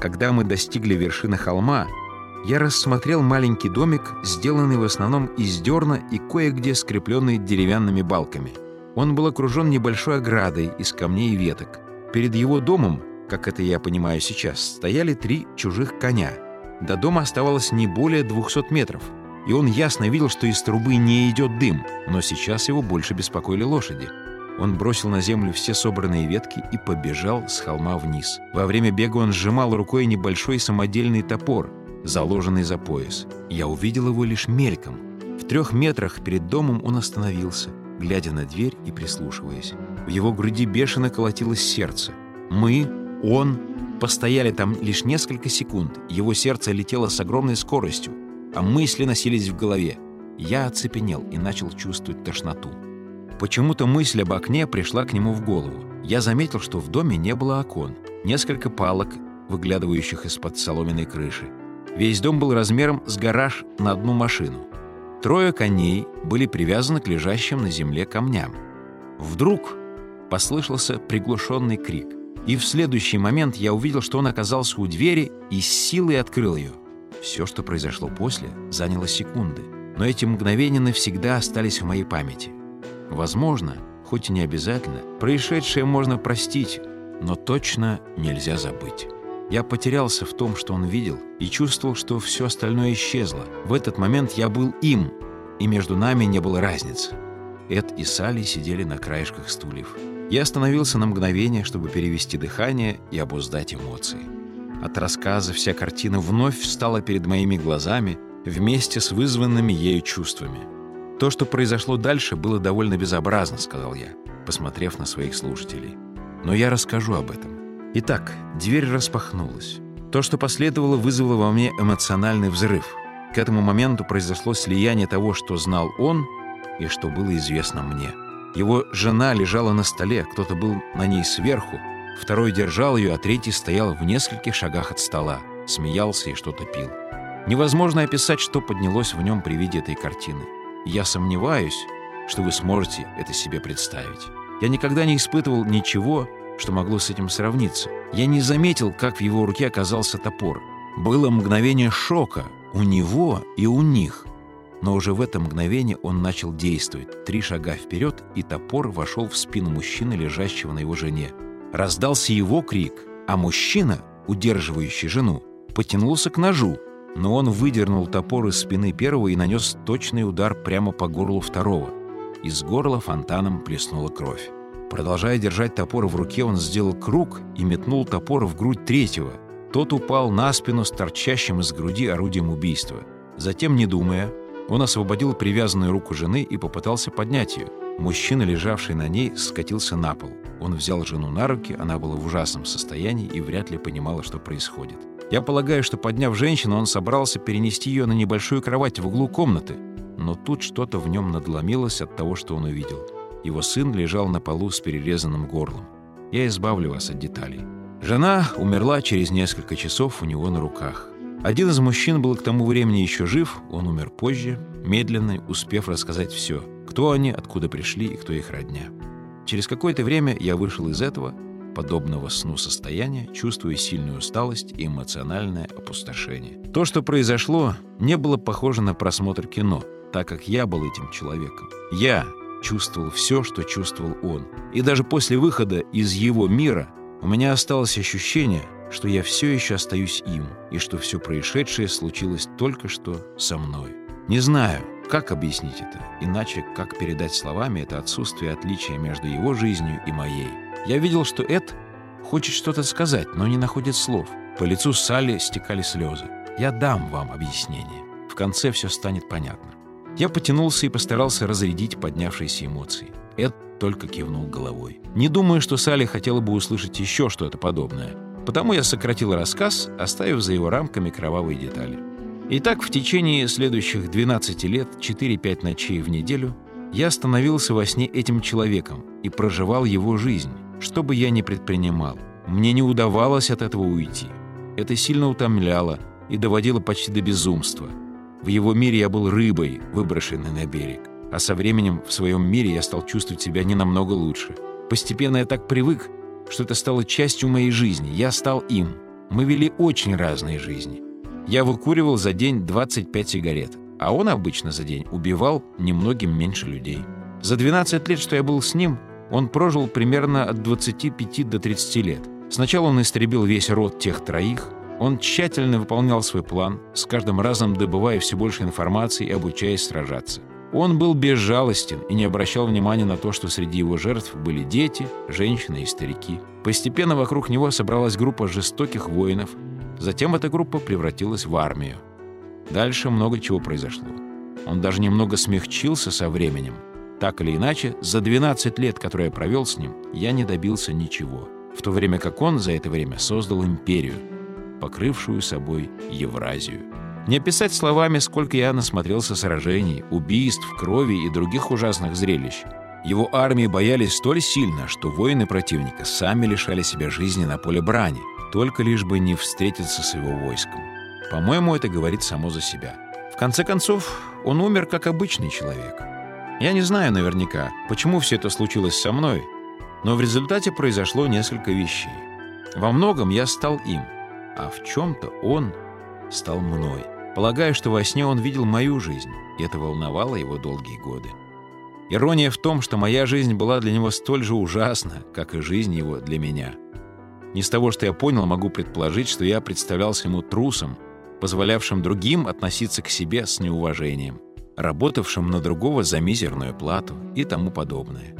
Когда мы достигли вершины холма, я рассмотрел маленький домик, сделанный в основном из дерна и кое-где скрепленный деревянными балками. Он был окружен небольшой оградой из камней и веток. Перед его домом, как это я понимаю сейчас, стояли три чужих коня. До дома оставалось не более 200 метров, и он ясно видел, что из трубы не идет дым, но сейчас его больше беспокоили лошади. Он бросил на землю все собранные ветки и побежал с холма вниз. Во время бега он сжимал рукой небольшой самодельный топор, заложенный за пояс. Я увидел его лишь мельком. В трех метрах перед домом он остановился, глядя на дверь и прислушиваясь. В его груди бешено колотилось сердце. Мы, он, постояли там лишь несколько секунд. Его сердце летело с огромной скоростью, а мысли носились в голове. Я оцепенел и начал чувствовать тошноту. Почему-то мысль об окне пришла к нему в голову. Я заметил, что в доме не было окон. Несколько палок, выглядывающих из-под соломенной крыши. Весь дом был размером с гараж на одну машину. Трое коней были привязаны к лежащим на земле камням. Вдруг послышался приглушенный крик. И в следующий момент я увидел, что он оказался у двери и с силой открыл ее. Все, что произошло после, заняло секунды. Но эти мгновения навсегда остались в моей памяти. Возможно, хоть и не обязательно, происшедшее можно простить, но точно нельзя забыть. Я потерялся в том, что он видел, и чувствовал, что все остальное исчезло. В этот момент я был им, и между нами не было разницы. Эд и Салли сидели на краешках стульев. Я остановился на мгновение, чтобы перевести дыхание и обуздать эмоции. От рассказа вся картина вновь встала перед моими глазами вместе с вызванными ею чувствами. «То, что произошло дальше, было довольно безобразно», — сказал я, посмотрев на своих слушателей. «Но я расскажу об этом. Итак, дверь распахнулась. То, что последовало, вызвало во мне эмоциональный взрыв. К этому моменту произошло слияние того, что знал он и что было известно мне. Его жена лежала на столе, кто-то был на ней сверху, второй держал ее, а третий стоял в нескольких шагах от стола, смеялся и что-то пил. Невозможно описать, что поднялось в нем при виде этой картины. Я сомневаюсь, что вы сможете это себе представить. Я никогда не испытывал ничего, что могло с этим сравниться. Я не заметил, как в его руке оказался топор. Было мгновение шока у него и у них. Но уже в это мгновение он начал действовать. Три шага вперед, и топор вошел в спину мужчины, лежащего на его жене. Раздался его крик, а мужчина, удерживающий жену, потянулся к ножу, но он выдернул топор из спины первого и нанес точный удар прямо по горлу второго. Из горла фонтаном плеснула кровь. Продолжая держать топор в руке, он сделал круг и метнул топор в грудь третьего. Тот упал на спину с торчащим из груди орудием убийства. Затем, не думая, он освободил привязанную руку жены и попытался поднять ее. Мужчина, лежавший на ней, скатился на пол. Он взял жену на руки, она была в ужасном состоянии и вряд ли понимала, что происходит. Я полагаю, что, подняв женщину, он собрался перенести ее на небольшую кровать в углу комнаты, но тут что-то в нем надломилось от того, что он увидел. Его сын лежал на полу с перерезанным горлом. Я избавлю вас от деталей. Жена умерла через несколько часов у него на руках. Один из мужчин был к тому времени еще жив, он умер позже, медленно, успев рассказать все, кто они, откуда пришли и кто их родня. Через какое-то время я вышел из этого, подобного сну состояния, чувствуя сильную усталость и эмоциональное опустошение. То, что произошло, не было похоже на просмотр кино, так как я был этим человеком. Я, чувствовал все, что чувствовал он. И даже после выхода из его мира у меня осталось ощущение, что я все еще остаюсь им, и что все происшедшее случилось только что со мной. Не знаю, как объяснить это, иначе как передать словами это отсутствие отличия между его жизнью и моей. Я видел, что Эд хочет что-то сказать, но не находит слов. По лицу Салли стекали слезы. Я дам вам объяснение. В конце все станет понятно. Я потянулся и постарался разрядить поднявшиеся эмоции. Эд только кивнул головой. Не думаю, что Салли хотела бы услышать еще что-то подобное. Потому я сократил рассказ, оставив за его рамками кровавые детали. Итак, в течение следующих 12 лет, 4-5 ночей в неделю, я становился во сне этим человеком и проживал его жизнь, что бы я ни предпринимал. Мне не удавалось от этого уйти. Это сильно утомляло и доводило почти до безумства – в его мире я был рыбой, выброшенной на берег. А со временем в своем мире я стал чувствовать себя не намного лучше. Постепенно я так привык, что это стало частью моей жизни. Я стал им. Мы вели очень разные жизни. Я выкуривал за день 25 сигарет, а он обычно за день убивал немногим меньше людей. За 12 лет, что я был с ним, он прожил примерно от 25 до 30 лет. Сначала он истребил весь род тех троих, он тщательно выполнял свой план, с каждым разом добывая все больше информации и обучаясь сражаться. Он был безжалостен и не обращал внимания на то, что среди его жертв были дети, женщины и старики. Постепенно вокруг него собралась группа жестоких воинов. Затем эта группа превратилась в армию. Дальше много чего произошло. Он даже немного смягчился со временем. Так или иначе, за 12 лет, которые я провел с ним, я не добился ничего. В то время как он за это время создал империю, покрывшую собой Евразию. Не описать словами, сколько я насмотрелся сражений, убийств, крови и других ужасных зрелищ. Его армии боялись столь сильно, что воины противника сами лишали себя жизни на поле брани, только лишь бы не встретиться с его войском. По-моему, это говорит само за себя. В конце концов, он умер как обычный человек. Я не знаю наверняка, почему все это случилось со мной, но в результате произошло несколько вещей. Во многом я стал им, а в чем-то он стал мной. Полагаю, что во сне он видел мою жизнь, и это волновало его долгие годы. Ирония в том, что моя жизнь была для него столь же ужасна, как и жизнь его для меня. С того, что я понял, могу предположить, что я представлялся ему трусом, позволявшим другим относиться к себе с неуважением, работавшим на другого за мизерную плату и тому подобное.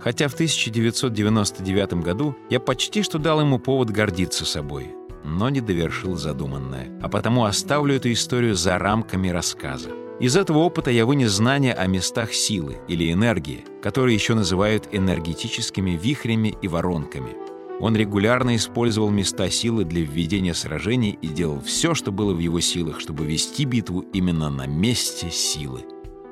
Хотя в 1999 году я почти что дал ему повод гордиться собой, но не довершил задуманное, а потому оставлю эту историю за рамками рассказа. Из этого опыта я вынес знания о местах силы или энергии, которые еще называют энергетическими вихрями и воронками. Он регулярно использовал места силы для введения сражений и делал все, что было в его силах, чтобы вести битву именно на месте силы.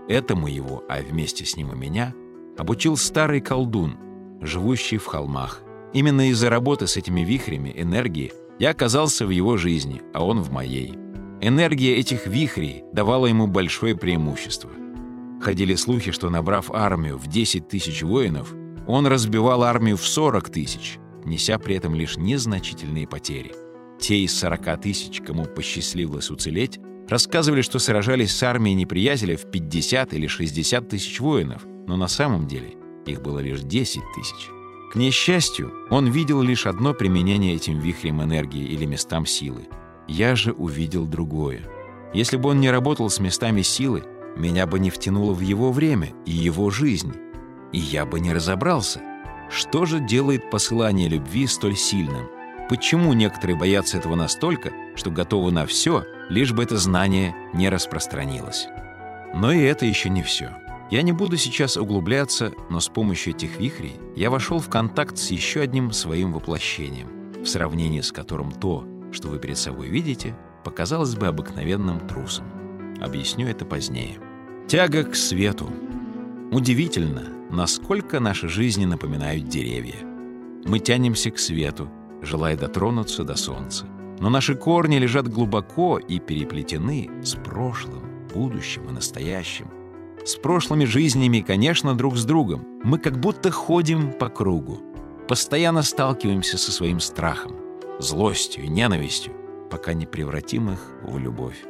Этому его, а вместе с ним и меня, обучил старый колдун, живущий в холмах. Именно из-за работы с этими вихрями энергии я оказался в его жизни, а он в моей. Энергия этих вихрей давала ему большое преимущество. Ходили слухи, что, набрав армию в 10 тысяч воинов, он разбивал армию в 40 тысяч, неся при этом лишь незначительные потери. Те из 40 тысяч, кому посчастливилось уцелеть, рассказывали, что сражались с армией неприятеля в 50 или 60 тысяч воинов, но на самом деле их было лишь 10 тысяч. К несчастью, он видел лишь одно применение этим вихрем энергии или местам силы. Я же увидел другое. Если бы он не работал с местами силы, меня бы не втянуло в его время и его жизнь, и я бы не разобрался, что же делает посылание любви столь сильным. Почему некоторые боятся этого настолько, что готовы на все, лишь бы это знание не распространилось. Но и это еще не все. Я не буду сейчас углубляться, но с помощью этих вихрей я вошел в контакт с еще одним своим воплощением, в сравнении с которым то, что вы перед собой видите, показалось бы обыкновенным трусом. Объясню это позднее. Тяга к свету. Удивительно, насколько наши жизни напоминают деревья. Мы тянемся к свету, желая дотронуться до солнца. Но наши корни лежат глубоко и переплетены с прошлым, будущим и настоящим с прошлыми жизнями, конечно, друг с другом. Мы как будто ходим по кругу. Постоянно сталкиваемся со своим страхом, злостью ненавистью, пока не превратим их в любовь.